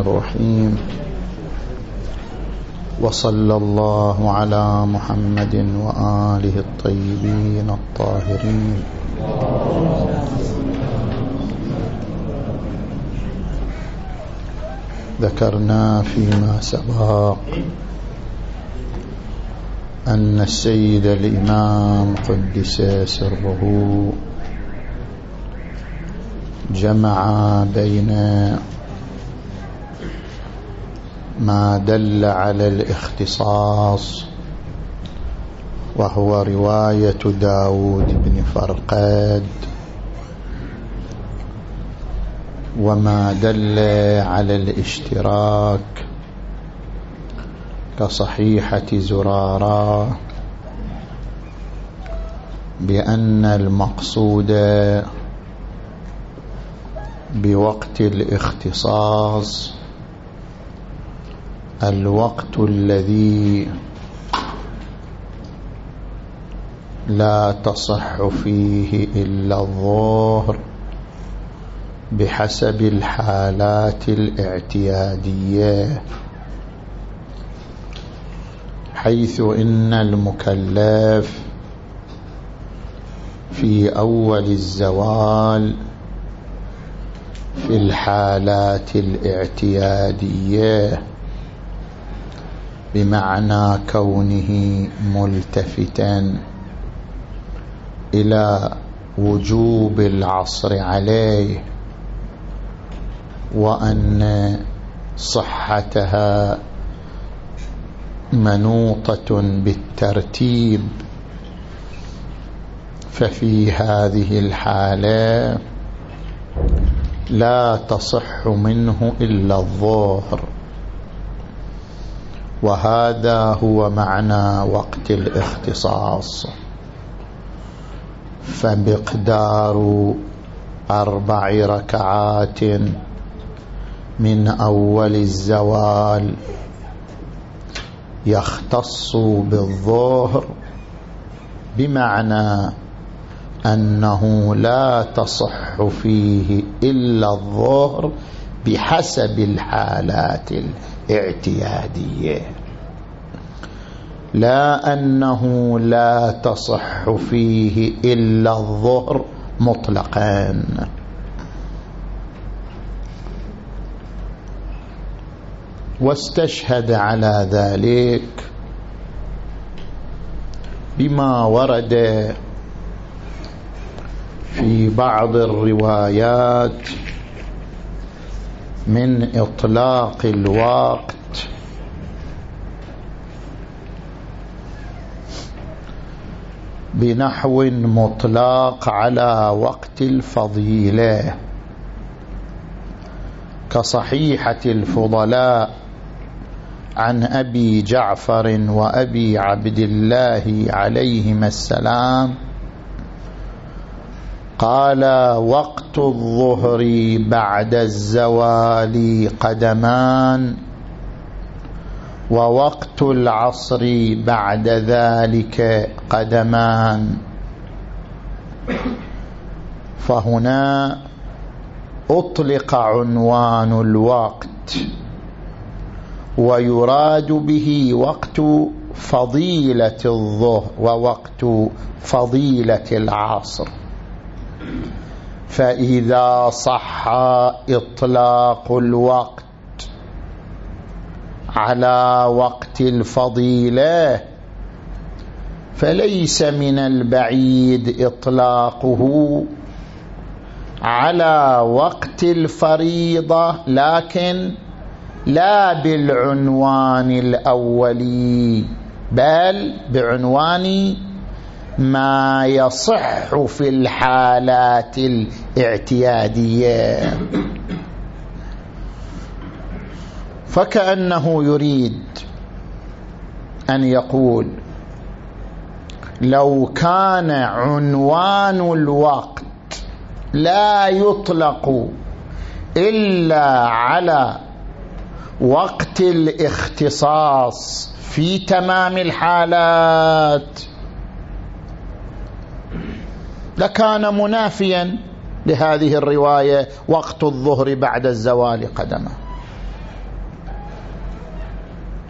الرحيم. وصلى الله على محمد وآله الطيبين الطاهرين. ذكرنا فيما سبق أن السيد الإمام قدس سره جمع بين ما دل على الاختصاص وهو رواية داود بن فرقاد. وما دل على الاشتراك كصحيحة زرارة بأن المقصود بوقت الاختصاص الوقت الذي لا تصح فيه إلا الظهر بحسب الحالات الاعتيادية حيث إن المكلف في أول الزوال في الحالات الاعتيادية بمعنى كونه ملتفتا إلى وجوب العصر عليه وأن صحتها منوطة بالترتيب ففي هذه الحالة لا تصح منه إلا الظهر. وهذا هو معنى وقت الاختصاص. فمقدار أربع ركعات من أول الزوال يختص بالظهر بمعنى أنه لا تصح فيه إلا الظهر بحسب الحالات الاعتيادية. لا أنه لا تصح فيه إلا الظهر مطلقا. واستشهد على ذلك بما ورد في بعض الروايات من إطلاق الوقت بنحو مطلق على وقت الفضيلة. كصحيحة الفضلاء عن أبي جعفر وأبي عبد الله عليهما السلام قال وقت الظهر بعد الزوال قدمان ووقت العصر بعد ذلك قدمان. فهنا أطلق عنوان الوقت ويراد به وقت فضيلة الظهر ووقت فضيلة العصر. فإذا صح إطلاق الوقت على وقت الفضيلة. فليس من البعيد إطلاقه. على وقت الفريضة لكن لا بالعنوان الأولي بل بعنوان ما يصح في الحالات الاعتيادية. فكأنه يريد أن يقول لو كان عنوان الوقت لا يطلق إلا على وقت الاختصاص في تمام الحالات لكان منافيا لهذه الرواية وقت الظهر بعد الزوال قدما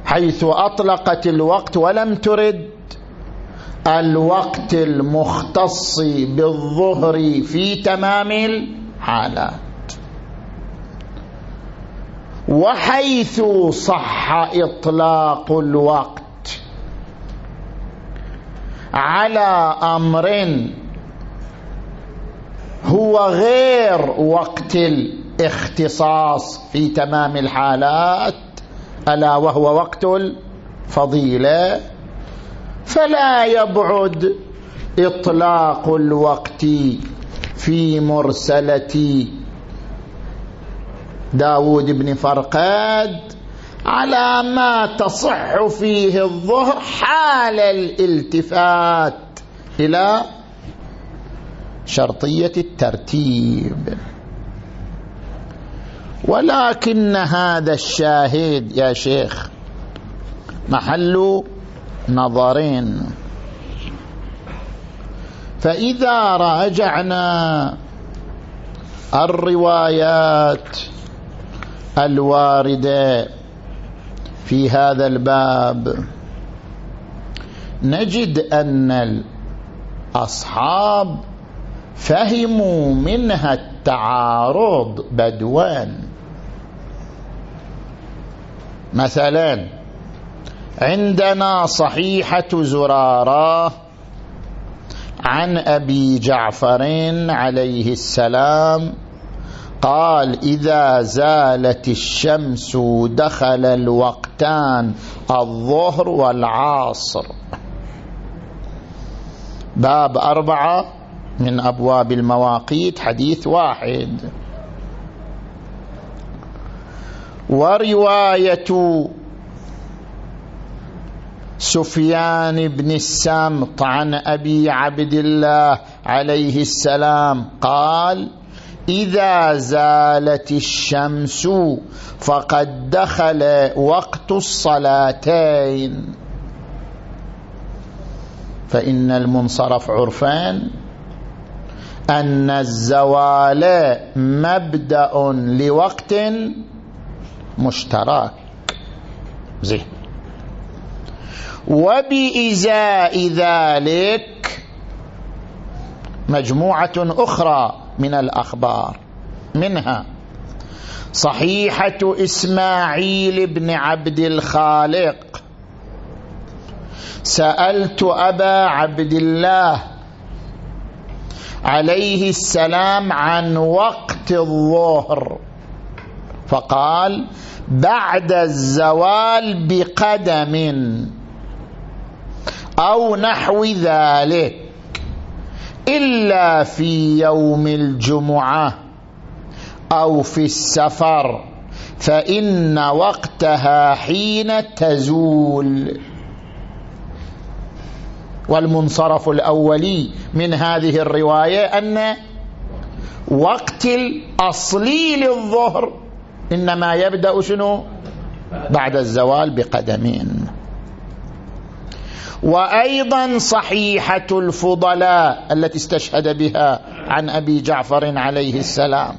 حيث أطلقت الوقت ولم ترد الوقت المختص بالظهر في تمام الحالات. وحيث صح إطلاق الوقت على أمر هو غير وقت الاختصاص في تمام الحالات ألا وهو وقت الفضيلة. فلا يبعد إطلاق الوقت في مرسلة داود بن فرقاد على ما تصح فيه الظهر حال الالتفات إلى شرطية الترتيب. ولكن هذا الشاهد يا شيخ محل نظرين. فإذا راجعنا الروايات الواردة في هذا الباب نجد أن الأصحاب فهموا منها التعارض بدوان مثلا عندنا صحيحة زرارة عن أبي جعفر عليه السلام قال إذا زالت الشمس دخل الوقتان الظهر والعصر. باب أربعة من أبواب المواقيت حديث واحد. ورواية سفيان بن السمط عن أبي عبد الله عليه السلام قال إذا زالت الشمس فقد دخل وقت الصلاتين. فإن المنصرف عرفان. أن الزوال مبدأ لوقت مشترك. زين. وبإزاء ذلك مجموعة أخرى من الأخبار. منها صحيحة إسماعيل بن عبد الخالق. سألت أبا عبد الله عليه السلام عن وقت الظهر. فقال بعد الزوال بقدم أو نحو ذلك إلا في يوم الجمعة أو في السفر فإن وقتها حين تزول. والمنصرف الأولي من هذه الرواية أن وقت الأصلي للظهر إنما يبدأ شنو؟ بعد الزوال بقدمين وأيضا صحيحة الفضلاء التي استشهد بها عن أبي جعفر عليه السلام.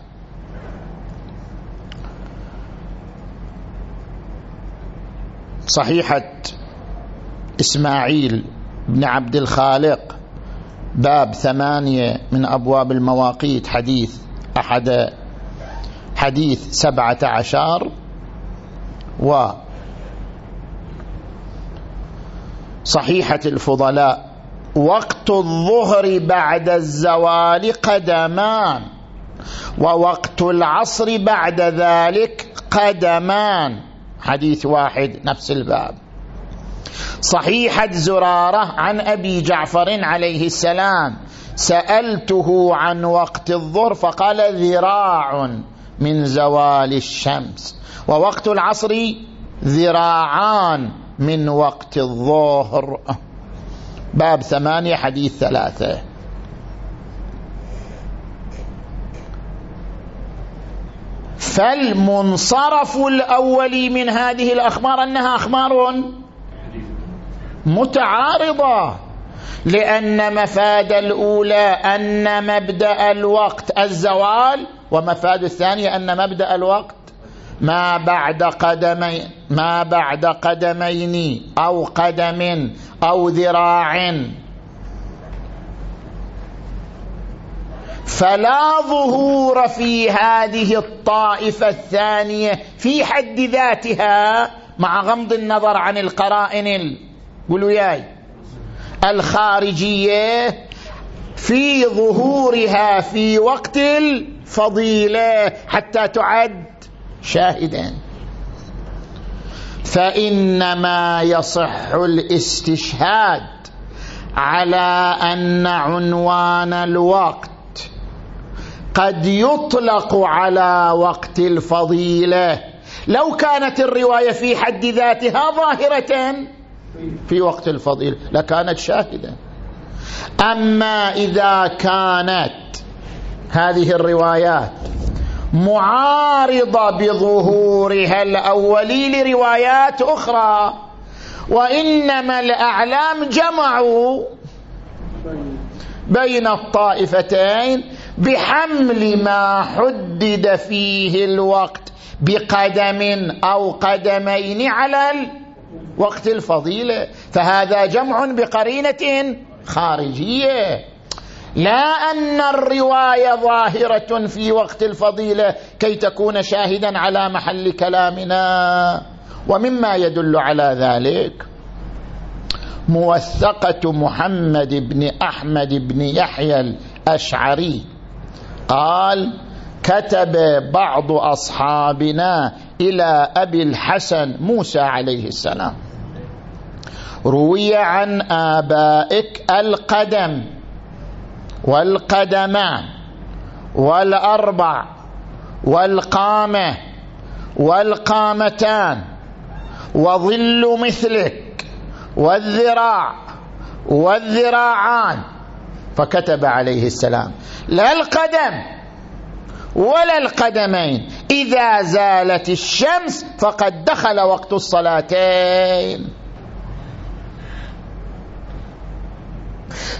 صحيحة إسماعيل بن عبد الخالق باب ثمانية من أبواب المواقيت حديث أحد حديث سبعة عشر و صحيحة الفضلاء وقت الظهر بعد الزوال قدمان ووقت العصر بعد ذلك قدمان. حديث واحد نفس الباب. صحيحة زرارة عن أبي جعفر عليه السلام سألته عن وقت الظهر فقال ذراع. من زوال الشمس. ووقت العصر ذراعان من وقت الظهر. باب ثمانية حديث ثلاثة. فالمنصرف الأول من هذه الأخبار أنها أخبار متعارضة لأن مفاد الأولى أن مبدأ الوقت الزوال ومفاد الثانية أن مبدأ الوقت ما بعد قدمي ما بعد قدمين أو قدم أو ذراع. فلا ظهور في هذه الطائفة الثانية في حد ذاتها مع غمض النظر عن القرائن قولوا ياي. الخارجية في ظهورها في وقت الفضيلة حتى تعد شاهدا. فإنما يصح الاستشهاد على أن عنوان الوقت قد يطلق على وقت الفضيلة. لو كانت الرواية في حد ذاتها ظاهرة في وقت الفضيلة لكانت شاهدة أما إذا كانت هذه الروايات. معارضة بظهورها الأولي لروايات أخرى. وإنما الأعلام جمعوا بين الطائفتين بحمل ما حدد فيه الوقت بقدم أو قدمين على وقت الفضيلة فهذا جمع بقرينة خارجية. لا أن الرواية ظاهرة في وقت الفضيلة كي تكون شاهدا على محل كلامنا. ومما يدل على ذلك موثقة محمد بن أحمد بن يحيى الأشعري. قال كتب بعض أصحابنا إلى أبي الحسن موسى عليه السلام. روي عن آبائك القدم. والقدمان والأربع والقامة والقامتان وظل مثلك والذراع والذراعان فكتب عليه السلام. لا القدم ولا القدمين. إذا زالت الشمس فقد دخل وقت الصلاتين.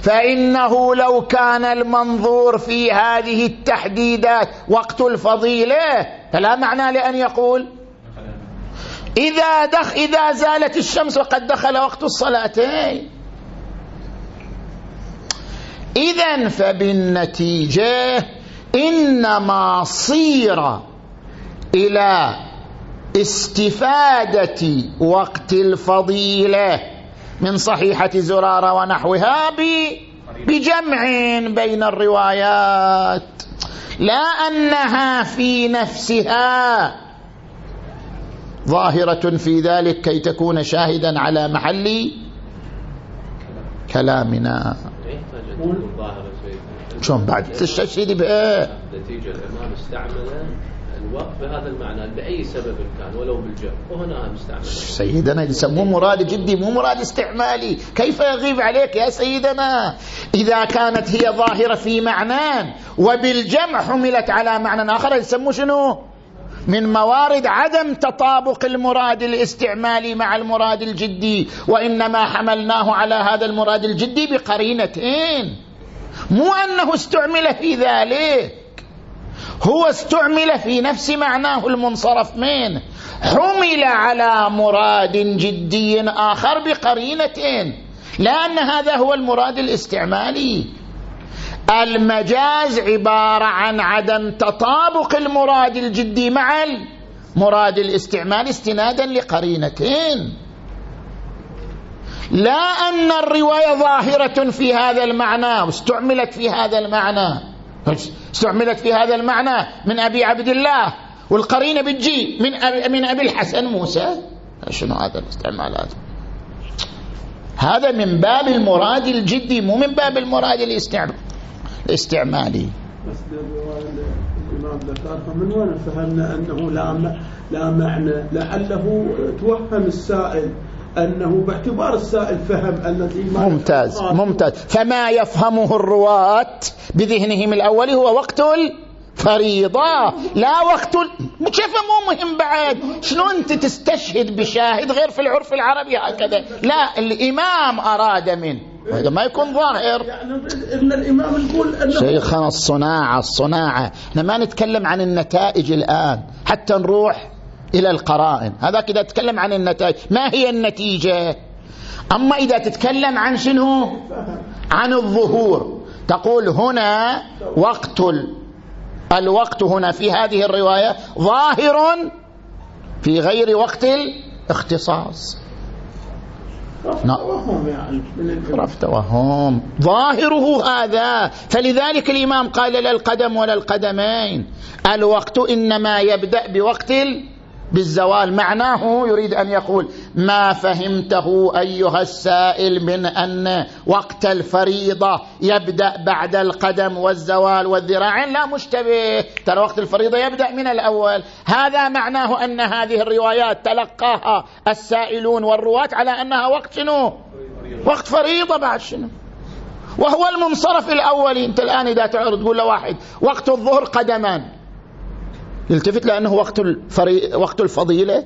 فإنه لو كان المنظور في هذه التحديدات وقت الفضيلة فلا معنى لأن يقول إذا, دخ إذا زالت الشمس وقد دخل وقت الصلاتين. إذا فبالنتيجة إنما صير إلى استفادة وقت الفضيلة. من صحيحة زرارة ونحوها بجمع بين الروايات. لا أنها في نفسها. ظاهرة في ذلك كي تكون شاهدا على محل كلامنا. شلون بعد؟ تستشهد بها. نتيجة الإمام استعمل الوقت بهذا المعنى بأي سبب كان ولو بالجر وهنا مستعمل سيدنا يسموه مراد جدي مو مراد استعمالي. كيف يغيب عليك يا سيدنا؟ إذا كانت هي ظاهرة في معنى وبالجمع حملت على معنى آخر يسموه شنو؟ من موارد عدم تطابق المراد الاستعمالي مع المراد الجدي. وإنما حملناه على هذا المراد الجدي بقرينتين. مو أنه استعمل في ذلك. هو استعمل في نفس معناه المنصرف منه حمل على مراد جدي آخر بقرينتين لا أن هذا هو المراد الاستعمالي. المجاز عبارة عن عدم تطابق المراد الجدي مع المراد الاستعمال استنادا لقرينتين. لا أن الرواية ظاهرة في هذا المعنى واستعملت في هذا المعنى. استعملت في هذا المعنى من أبي عبد الله والقرينة بتجي من أبي, من أبي الحسن موسى. شنو هذا الاستعمال هذا؟ من باب المراد الجدي مو من باب المراد الاستعمالي. بس الإمام من وين فهمنا أنه لا معنى لعله توهم السائل أنه باعتبار السائل فهم أن ممتاز ممتاز. فما يفهمه الرواة بذهنهم الأول هو وقت فريضة لا وقت كيف مو مهم بعد. شنو أنت تستشهد بشاهد غير في العرف العربي هكذا؟ لا الإمام أراد منه هذا ما يكون ظاهر. يعني إن الإمام يقول أنه شيخنا الصناعة الصناعة. إحنا ما نتكلم عن النتائج الآن حتى نروح إلى القرائن. هذا إذا تتكلم عن النتائج ما هي النتيجة؟ أما إذا تتكلم عن شنو؟ عن الظهور. تقول هنا وقت الوقت هنا في هذه الرواية ظاهر في غير وقت الاختصاص. يعني توهم ظاهره هذا. فلذلك الإمام قال لا القدم ولا القدمين. الوقت إنما يبدأ بوقت بالزوال. معناه يريد أن يقول ما فهمته أيها السائل من أن وقت الفريضة يبدأ بعد القدم والزوال والذراعين لا مشتبه. ترى وقت الفريضة يبدأ من الأول. هذا معناه أن هذه الروايات تلقاها السائلون والرواة على أنها وقت شنو؟ وقت فريضة بعد شنو؟ وهو المنصرف الأولي أنت الآن إذا تعرض تقول لواحد وقت الظهر قدمان. يلتفت لأنه وقت, الفري... وقت الفضيلة.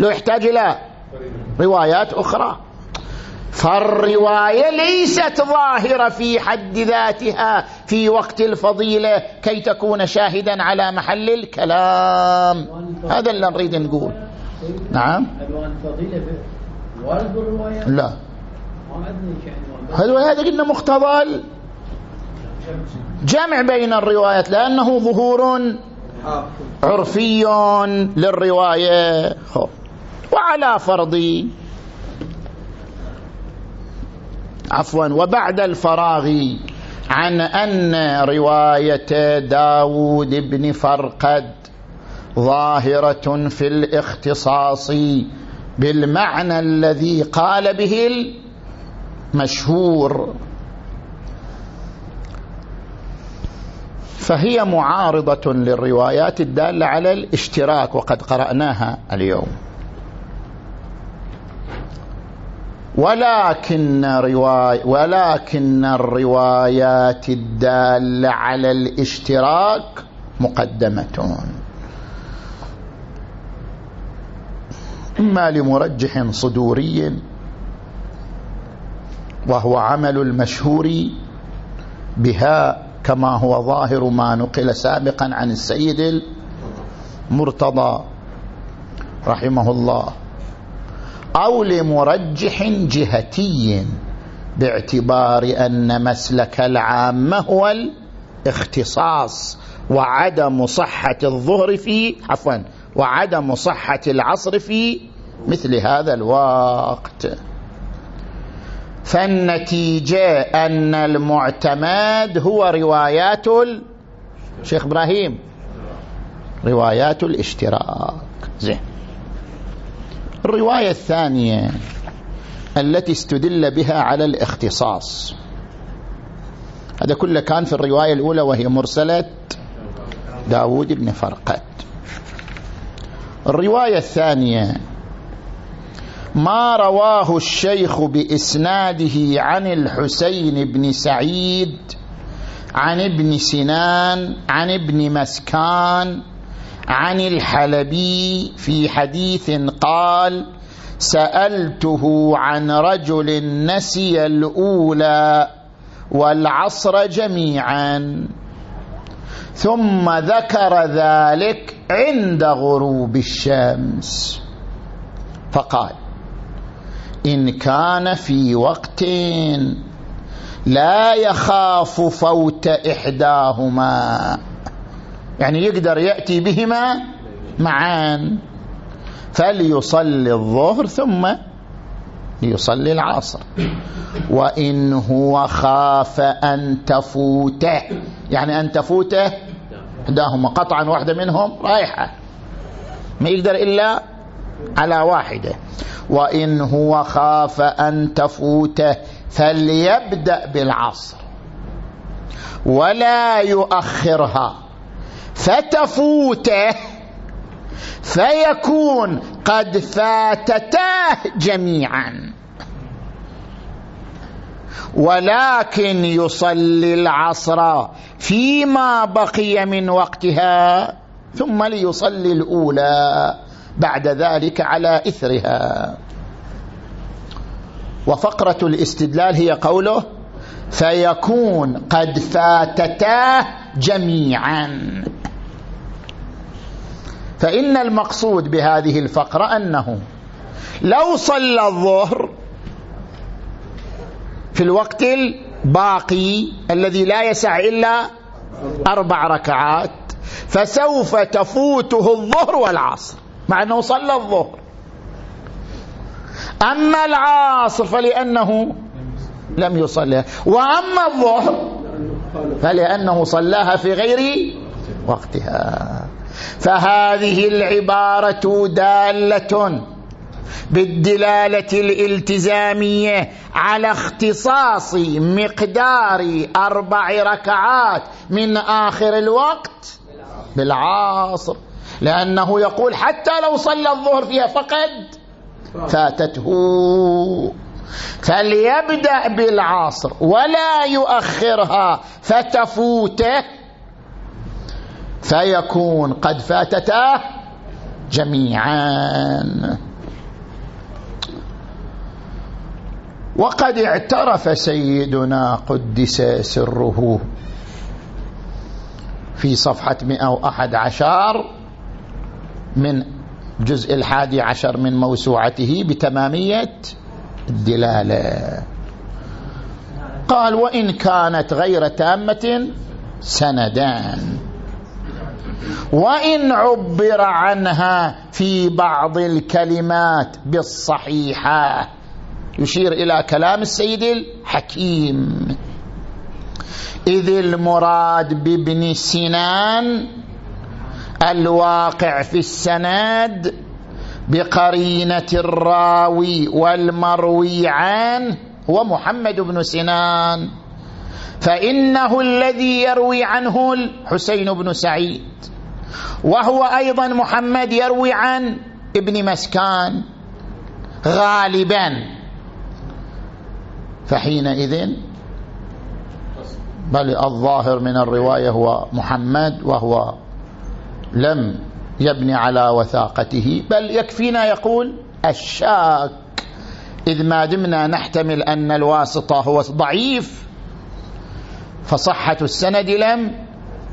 لو يحتاج إلى روايات أخرى. فالرواية ليست ظاهرة في حد ذاتها في وقت الفضيلة كي تكون شاهدا على محل الكلام. هذا اللي نريد نقول. نعم. لا. هذا قلنا مقتضى جمع بين الروايات لأنه ظهور عرفي للرواية. وعلى فرض عفوا. وبعد الفراغ. عن أن رواية داود بن فرقد ظاهرة في الاختصاص بالمعنى الذي قال به المشهور. فهي معارضة للروايات الدالة على الاشتراك وقد قرأناها اليوم. ولكن رواي ولكن الروايات الدالة على الاشتراك مقدمة. إما لمرجح صدوري وهو عمل المشهور بها كما هو ظاهر ما نقل سابقا عن السيد المرتضى رحمه الله. أو لمرجح جهتي باعتبار أن مسلك العامة هو الاختصاص وعدم صحة الظهر في عفوا وعدم صحة العصر في مثل هذا الوقت. فالنتيجة أن المعتمد هو روايات شيخ إبراهيم. روايات الاشتراك. زين. الرواية الثانية التي استدل بها على الاختصاص. هذا كله كان في الرواية الأولى وهي مرسلة داود بن فرقد. الرواية الثانية ما رواه الشيخ بإسناده عن الحسين بن سعيد عن ابن سنان عن ابن مسكان عن الحلبي في حديث قال سألته عن رجل نسي الأولى والعصر جميعا ثم ذكر ذلك عند غروب الشمس. فقال إن كان في وقت لا يخاف فوت إحداهما. يعني يقدر يأتي بهما معا فليصلي الظهر ثم ليصلي العصر. وإن هو خاف أن تفوته. يعني أن تفوته إحداهما. قطعا واحدة منهم رايحة. ما يقدر إلا على واحدة. وإن هو خاف أن تفوته فليبدأ بالعصر. ولا يؤخرها. فتفوته فيكون قد فاتتاه جميعا. ولكن يصلي العصر فيما بقي من وقتها ثم ليصلي الأولى. بعد ذلك على إثرها. وفقرة الاستدلال هي قوله فيكون قد فاتتاه جميعا. فإن المقصود بهذه الفقرة أنه لو صلى الظهر في الوقت الباقي الذي لا يسع إلا أربع ركعات فسوف تفوته الظهر والعصر. مع أنه صلى الظهر. أما العصر فلأنه لم يصلها وأما الظهر فلأنه صلاها في غير وقتها. فهذه العبارة دالة بالدلالة الالتزامية على اختصاص مقدار أربع ركعات من آخر الوقت بالعصر لأنه يقول حتى لو صلى الظهر فيها فقد فاتته. فليبدأ بالعصر ولا يؤخرها فتفوته. فيكون قد فاتته جميعا. وقد اعترف سيدنا قدس سره في صفحة 111 من جزء الحادي عشر من موسوعته بتمامية الدلالة. قال وإن كانت غير تامة سندان. وإن عبر عنها في بعض الكلمات بالصحيحة. يشير إلى كلام السيد الحكيم. إذ المراد بابن سنان الواقع في السند بقرينة الراوي والمروي عنه هو محمد بن سنان. فإنه الذي يروي عنه الحسين بن سعيد. وهو أيضا محمد يروي عن ابن مسكان غالبا. فحينئذ بل الظاهر من الرواية هو محمد وهو لم يبني على وثاقته بل يكفينا يقول الشاك. إذ ما دمنا نحتمل أن الواسطة هو ضعيف فصحة السند لم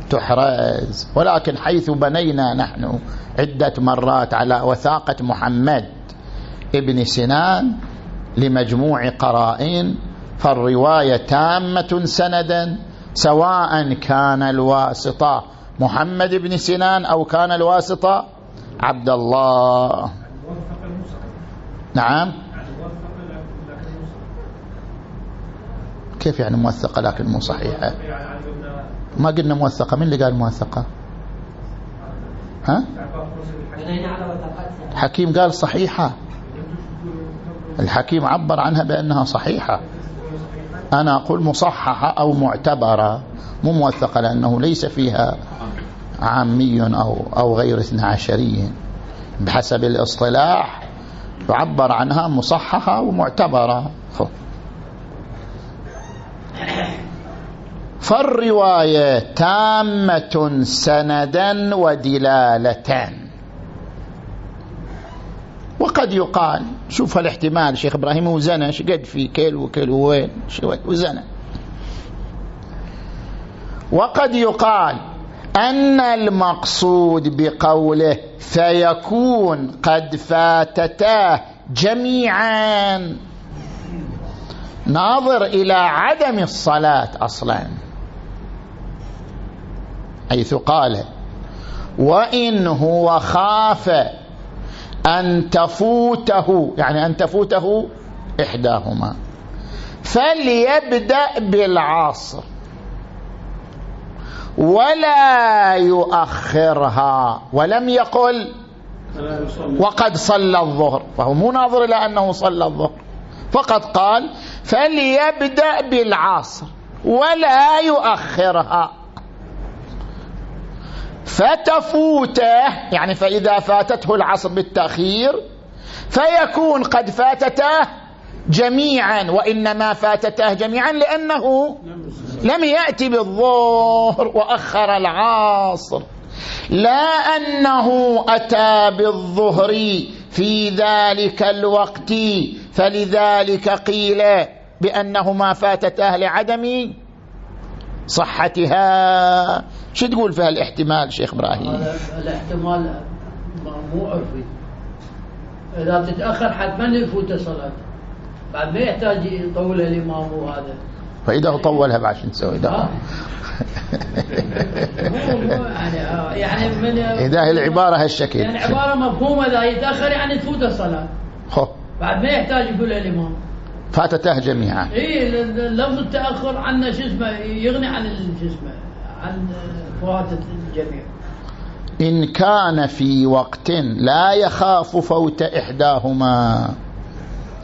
تحرز. ولكن حيث بنينا نحن عدة مرات على وثاقة محمد ابن سنان لمجموع قرائن فالرواية تامة سندا سواء كان الواسطة محمد بن سنان أو كان الواسطة؟ عبد الله. نعم. كيف يعني موثقة لكن مو صحيحة؟ ما قلنا موثقة. من اللي قال موثقة؟ ها؟ حكيم قال صحيحة. الحكيم عبر عنها بأنها صحيحة. أنا أقول مصححة أو معتبرة مو موثقة لأنه ليس فيها عامي أو, أو غير اثنى عشري. بحسب الاصطلاح يعبر عنها مصححة ومعتبرة. فالرواية تامة سندا ودلالة وقد يقال شوف الاحتمال شيخ إبراهيم وزنى قد في كيل وكيل وين وزنى وقد يقال أن المقصود بقوله فيكون قد فاتتاه جميعا. ناظر إلى عدم الصلاة أصلا. حيث قال وإن هو خاف أن تفوته يعني أن تفوته إحداهما. فليبدأ بالعصر. ولا يؤخرها. ولم يقل وقد صلى الظهر. فهو مو ناظر إلى أنه صلى الظهر. فقد قال فليبدأ بالعصر. ولا يؤخرها. فتفوته يعني فإذا فاتته العصر بالتأخير فيكون قد فاتته جميعا وإنما فاتته جميعا لأنه لم يأتي بالظهر وأخر العصر. لا أنه أتى بالظهر في ذلك الوقت فلذلك قيل بأنه ما فاتته لعدم صحتها. شو تقول في الاحتمال شيخ إبراهيم؟ الاحتمال مو عرفي. إذا تتأخر حتما يفوت صلاة بعد ما يحتاج يطولها الإمام وهذا فإذا طولها بعد شو نسوي؟ آه. يعني يعني من إذا هي العبارة هالشكل. يعني عبارة مفهومة إذا يتأخر يعني تفوت الصلاة. بعد ما يحتاج يقول الإمام. فاتته جميعا. اي لفظ التأخر عن شو اسمه؟ يغني عن شو اسمه عن فوات الجميع. إن كان في وقت لا يخاف فوت إحداهما.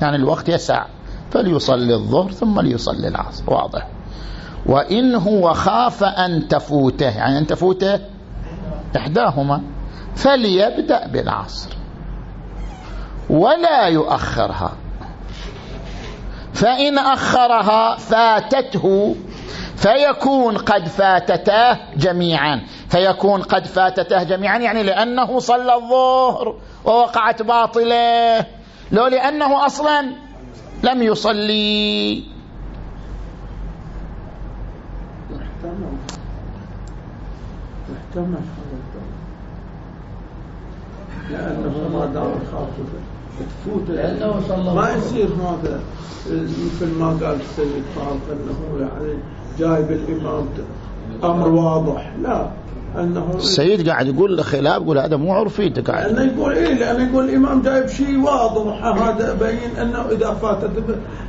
يعني الوقت يسع. فليصلي الظهر ثم ليصلي العصر. واضح. وإن هو خاف أن تفوته. يعني أن تفوته إحداهما. فليبدأ بالعصر. ولا يؤخرها. فإن أخرها فاتته فيكون قد فاتتاه جميعا. فيكون قد فاتتاه جميعا يعني لأنه صلى الظهر ووقعت باطله لو لأنه أصلا لم يصلي. لأنه ما دام خاطبه. تفوت لأنه صلى ما يصير هذا مثل ما قال السيد فاروق أنه يعني جايب الإمام أمر واضح. لا. أنه السيد قاعد يقول خلاف يقول هذا مو عرفي انت قاعد. لأنه يقول إيه؟ لأنه يقول الإمام جايب شيء واضح. هذا بين أنه إذا فاتت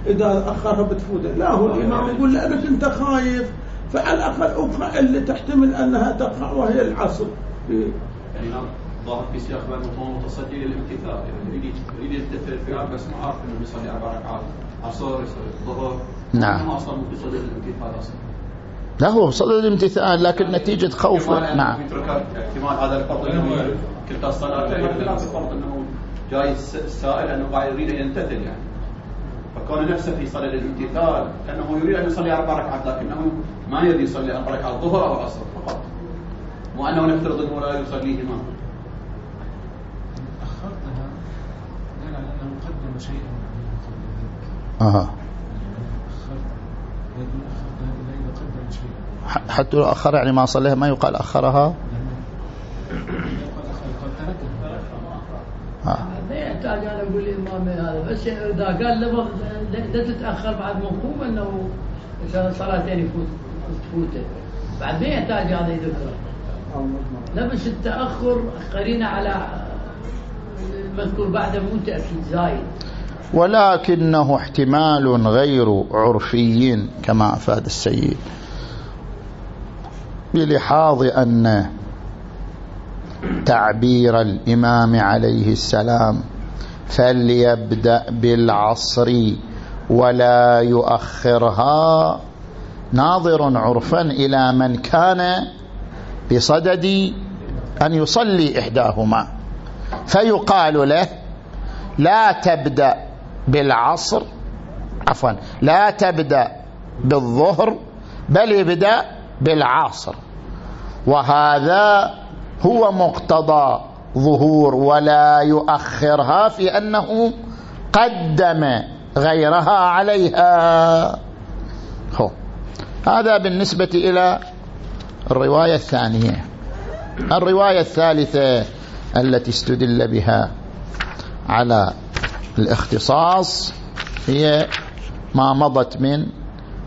إذا أخرها بتفوت لا هو الإمام يقول لأنك أنت خايف. فعلى الأقل أبقى اللي تحتمل أنها تقع وهي العصر. يعني ظاهر في سياق المفهوم متصدي للامتثال. يعني يريد يريد يمتثل الفعل بس ما عارف إنه بيصلي أربع ركعات. عصر يصلي الظهر. نعم. ما أصلا في صدد الامتثال أصلا. لا هو صدد الامتثال لكن نتيجة خوفه نعم. يترك احتمال هذا الفرض إنه كلتا الصلاه الفرض إنه جاي السائل انه قاعد يريد أن يمتثل يعني. فكون نفسه في صلاة الامتثال كانه يريد أن يصلي أربع ركعات لكنه ما يريد يصلي أربع ركعات ظهر أو عصر فقط. مو أنه نفترض إنه لا يصليهما أخرتها دل على أنه قدم شيئا قبل ذلك أها أخرت يقول أخرتها إلا إذا قدم شيئا ح- حتى لو أخر يعني ما صليها ما يقال أخرها. ما يحتاج أنا أقول الامام هذا. بس إذا قال لا تتأخر بعد مفهوم إنه صلاتين يفوت تفوته بعد ما يحتاج هذا يذكره لا بس التأخر قرينة على المذكور بعده مو تاكيد زايد. ولكنه احتمال غير عرفي كما أفاد السيد. بلحاظ أن تعبير الإمام عليه السلام فليبدأ بالعصر ولا يؤخرها ناظر عرفا إلى من كان بصدد أن يصلي إحداهما. فيقال له لا تبدأ بالعصر. عفوا. لا تبدأ بالظهر بل ابدأ بالعصر. وهذا هو مقتضى ظهور ولا يؤخرها في أنه قدم غيرها عليها. هو. هذا بالنسبة إلى الرواية الثانية. الرواية الثالثة التي استدل بها على الاختصاص هي ما مضت من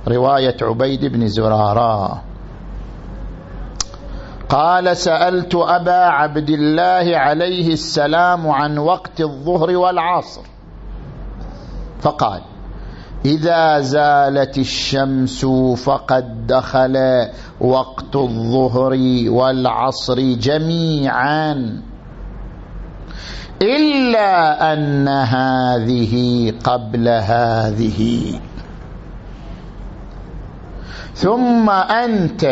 رواية عبيد بن زرارة. قال سألت أبا عبد الله عليه السلام عن وقت الظهر والعصر. فقال إذا زالت الشمس فقد دخل وقت الظهر والعصر جميعا. إلا أن هذه قبل هذه. ثم أنت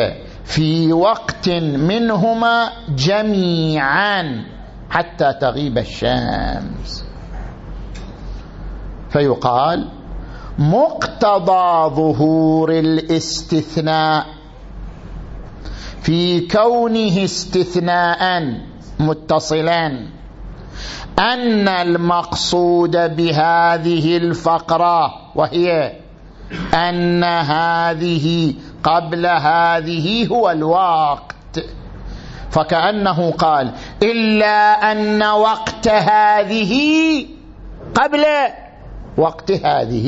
في وقت منهما جميعا حتى تغيب الشمس. فيقال مقتضى ظهور الاستثناء في كونه استثناء متصلا. أن المقصود بهذه الفقرة وهي أن هذه قبل هذه هو الوقت. فكأنه قال إلا أن وقت هذه قبل وقت هذه.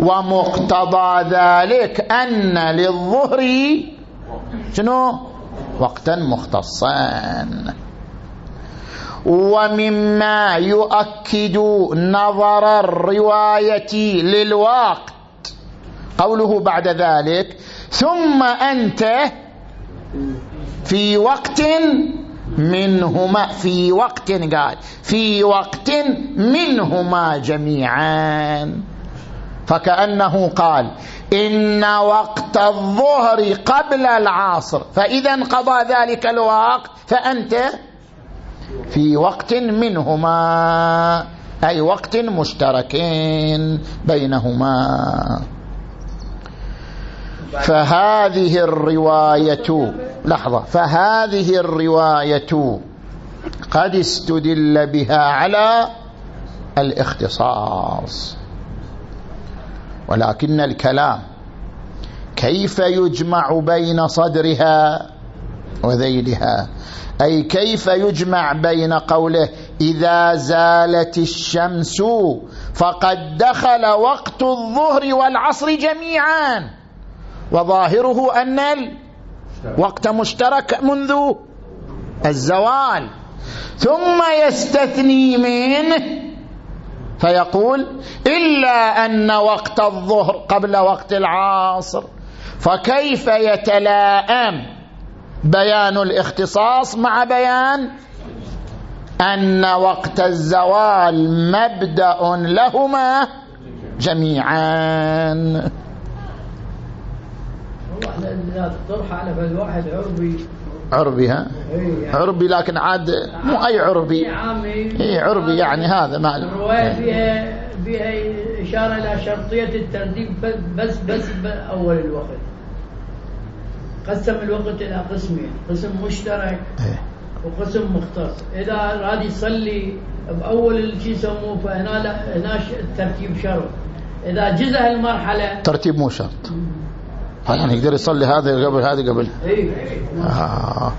ومقتضى ذلك أن للظهر شنو؟ وقتا مختصا. ومما يؤكد نظر الرواية للوقت قوله بعد ذلك ثم أنت في وقت منهما في وقت قال في وقت منهما جميعا. فكأنه قال إن وقت الظهر قبل العصر. فإذا انقضى ذلك الوقت فأنت في وقت منهما أي وقت مشترك بينهما. فهذه الرواية لحظة فهذه الرواية قد استدل بها على الاختصاص. ولكن الكلام كيف يجمع بين صدرها وذيلها؟ أي كيف يجمع بين قوله إذا زالت الشمس فقد دخل وقت الظهر والعصر جميعا. وظاهره أن الوقت مشترك منذ الزوال. ثم يستثني منه فيقول إلا أن وقت الظهر قبل وقت العصر. فكيف يتلاءم بيان الاختصاص مع بيان أن وقت الزوال مبدأ لهما جميعا؟ اذا تطرح على فد واحد عربي عربي ها إيه عربي لكن عاد مو أي عربي. اي عربي يعني هذا ما الرواية فيها فيها إشارة إلى شرطية الترتيب بس بس بأول الوقت. قسم الوقت إلى قسمين قسم مشترك إيه. وقسم مختص. إذا أراد يصلي بأول شيء يسموه فهنا لا هنا الترتيب شرط. إذا جزء المرحلة ترتيب مو شرط. يعني يقدر يصلي هذا قبل هذا قبل. آه.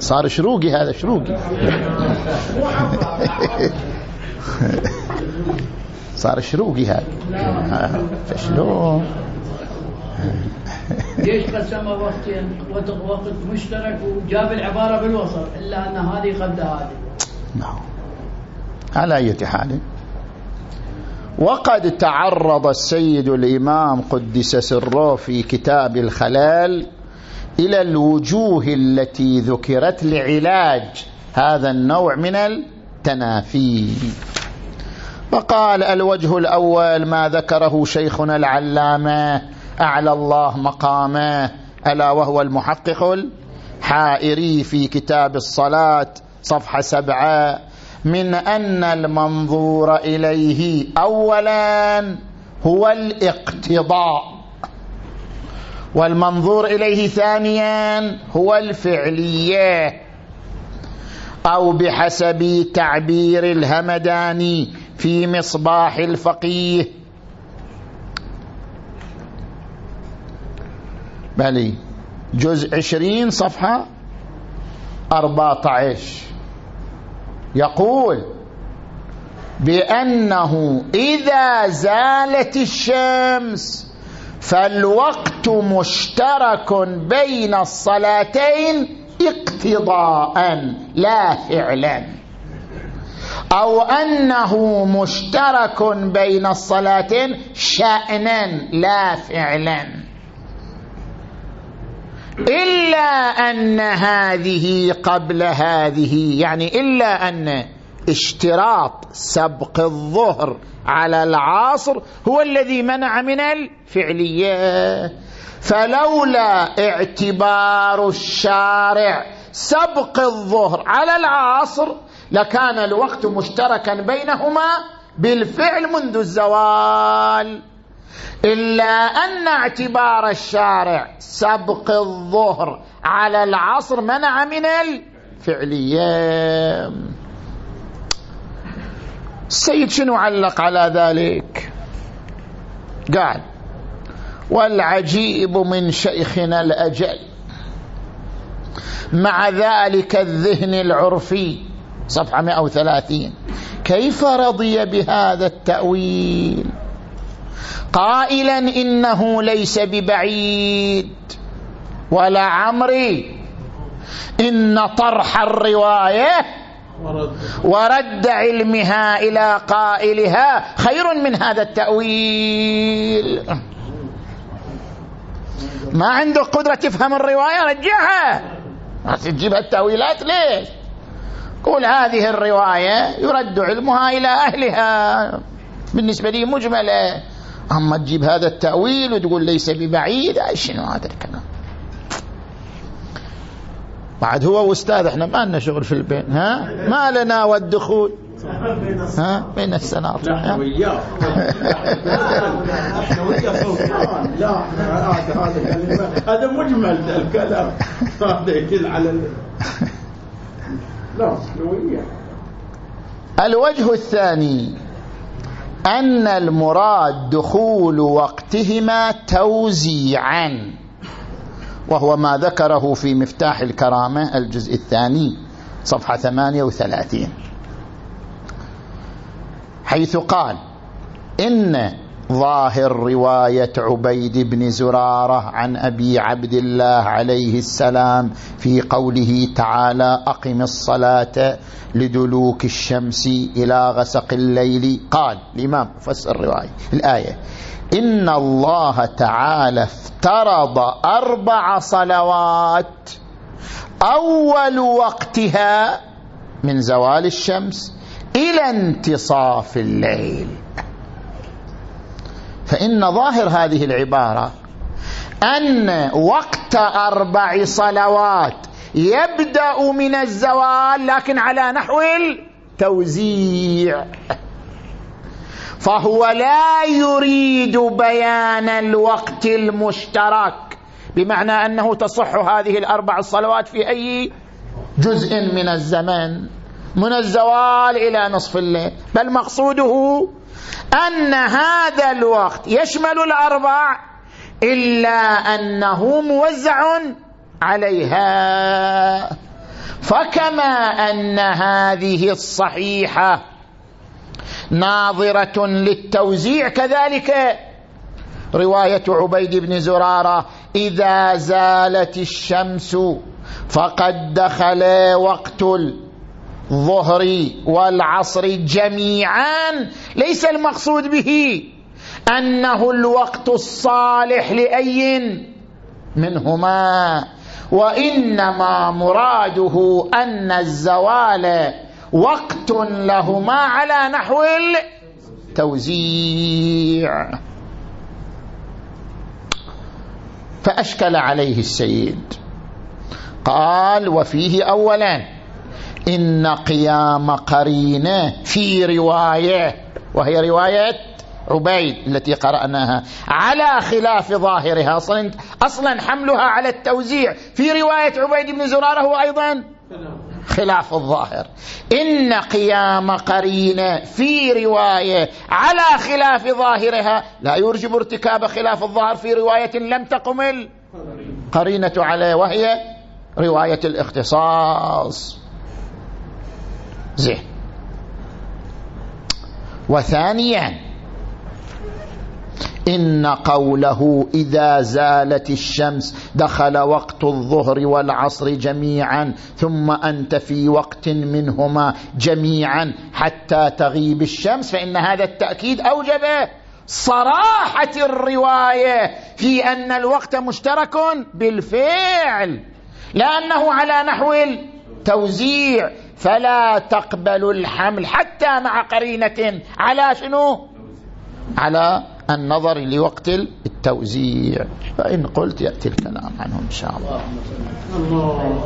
صار شروقي هذا شروقي. صار شروقي هذا. آه. فشلون ليش قسم وقتين؟ وقت وقت مشترك وجاب العبارة بالوسط إلا أن هذه قبل هذه. نعم. على أي حال. وقد تعرض السيد الإمام قدس سره في كتاب الخلال إلى الوجوه التي ذكرت لعلاج هذا النوع من التنافي وقال الوجه الأول ما ذكره شيخنا العلامة أعلى الله مقامه ألا وهو المحقق الحائري في كتاب الصلاة صفحة سبعة من أن المنظور إليه أولا هو الاقتضاء والمنظور إليه ثانيا هو الفعلية أو بحسب تعبير الهمداني في مصباح الفقيه. بلي جزء عشرين صفحة أربعة عشر. يقول بأنه إذا زالت الشمس فالوقت مشترك بين الصلاتين اقتضاء لا فعلا. أو أنه مشترك بين الصلاتين شأنا لا فعلا. إلا أن هذه قبل هذه يعني إلا أن اشتراط سبق الظهر على العصر هو الذي منع من الفعلية. فلولا اعتبار الشارع سبق الظهر على العصر لكان الوقت مشتركا بينهما بالفعل منذ الزوال. إلا أن اعتبار الشارع سبق الظهر على العصر منع من الفعلية السيد شنو علق على ذلك؟ قال والعجيب من شيخنا الأجل. مع ذلك الذهن العرفي صفحة 130 كيف رضي بهذا التأويل؟ قائلا إنه ليس ببعيد ولا عمري. إن طرح الرواية ورد علمها إلى قائلها. خير من هذا التأويل. ما عندك قدرة تفهم الرواية؟ رجعها. ما تجيب التأويلات ليش؟ قول هذه الرواية يرد علمها إلى أهلها. بالنسبة لي مجملة. أما تجيب هذا التأويل وتقول ليس ببعيد شنو هذا الكلام؟ بعد هو واستاذ إحنا ما لنا شغل في البين ها؟ ما لنا والدخول. ها؟ بين لا هذا مجمل الكلام. هذا يدل على لا الوجه الثاني. أن المراد دخول وقتهما توزيعا وهو ما ذكره في مفتاح الكرامة الجزء الثاني صفحة 38 حيث قال إن ظاهر رواية عبيد بن زرارة عن أبي عبد الله عليه السلام في قوله تعالى أقم الصلاة لدلوك الشمس إلى غسق الليل. قال الإمام فسر الرواية الآية إن الله تعالى افترض أربع صلوات أول وقتها من زوال الشمس إلى انتصاف الليل. فإن ظاهر هذه العبارة أن وقت أربع صلوات يبدأ من الزوال لكن على نحو التوزيع. فهو لا يريد بيان الوقت المشترك بمعنى أنه تصح هذه الأربع الصلوات في أي جزء من الزمن. من الزوال إلى نصف الليل. بل مقصوده أن هذا الوقت يشمل الأربع إلا أنه موزع عليها. فكما أن هذه الصحيحة ناظرة للتوزيع كذلك. رواية عبيد بن زرارة إذا زالت الشمس فقد دخل وقت الظهر والعصر جميعا. ليس المقصود به أنه الوقت الصالح لأي منهما وإنما مراده أن الزوال وقت لهما على نحو التوزيع. فأشكل عليه السيد. قال وفيه أولا إن قيام قرينة في رواية وهي رواية عبيد التي قرأناها على خلاف ظاهرها. أصلا, أصلا حملها على التوزيع. في رواية عبيد بن زرارة هو أيضا خلاف الظاهر. إن قيام قرينة في رواية على خلاف ظاهرها لا يرجب ارتكاب خلاف الظاهر في رواية لم تقم القرينة عليه وهي رواية الاختصاص. زين. وثانيا إن قوله إذا زالت الشمس دخل وقت الظهر والعصر جميعا ثم أنت في وقت منهما جميعا حتى تغيب الشمس فإن هذا التأكيد أوجب صراحة الرواية في أن الوقت مشترك بالفعل لأنه على نحو التوزيع. فلا تقبل الحمل حتى مع قرينة. على شنو؟ على النظر لوقت التوزيع. فإن قلت يأتي الكلام عنه إن شاء الله. الله